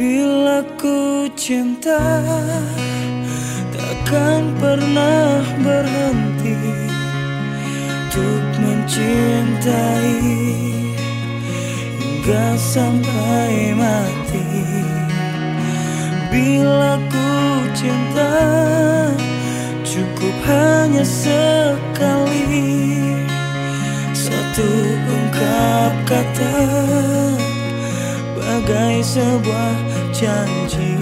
Bila ku cinta Takkan pernah berhenti Untuk mencintai Hingga sampai mati. Bila ku cinta Cukup hanya sekali. Satu ungkap kata Bagai sebuah janji.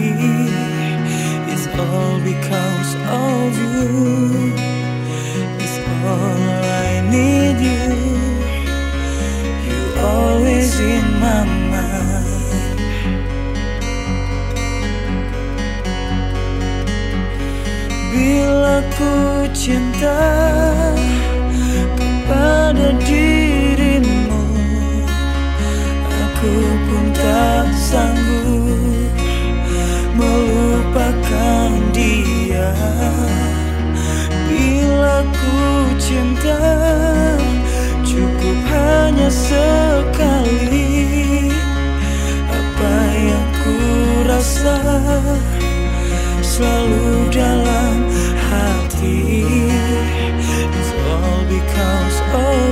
It's all because of you. It's all I need you. You always in my mind. Bila ku cinta sekali Apa yang ku rasa selalu dalam hati. It's all because of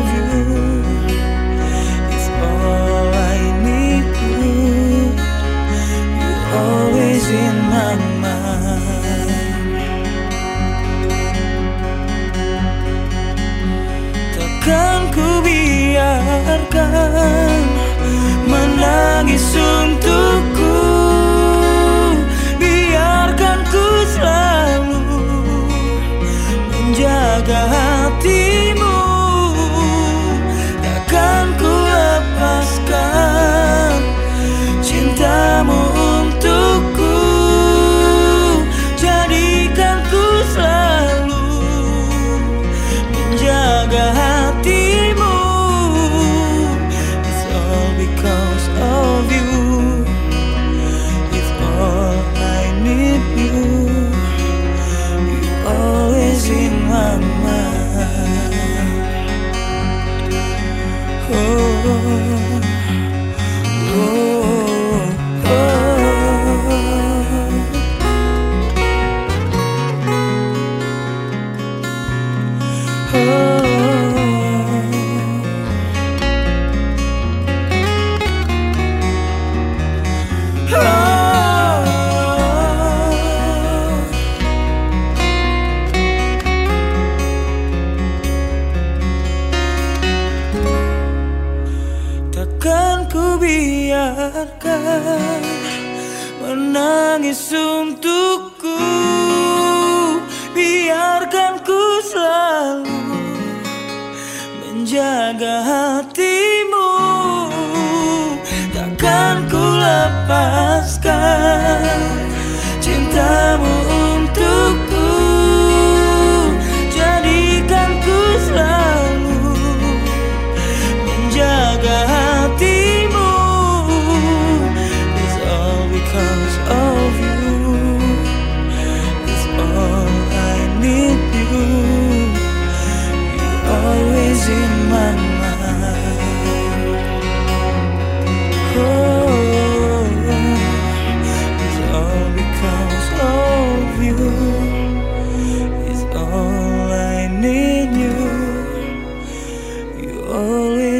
biarkan menangis untukku. Biarkan ku selalu menjaga hatimu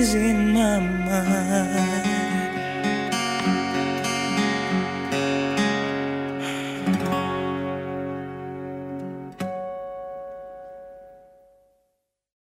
is in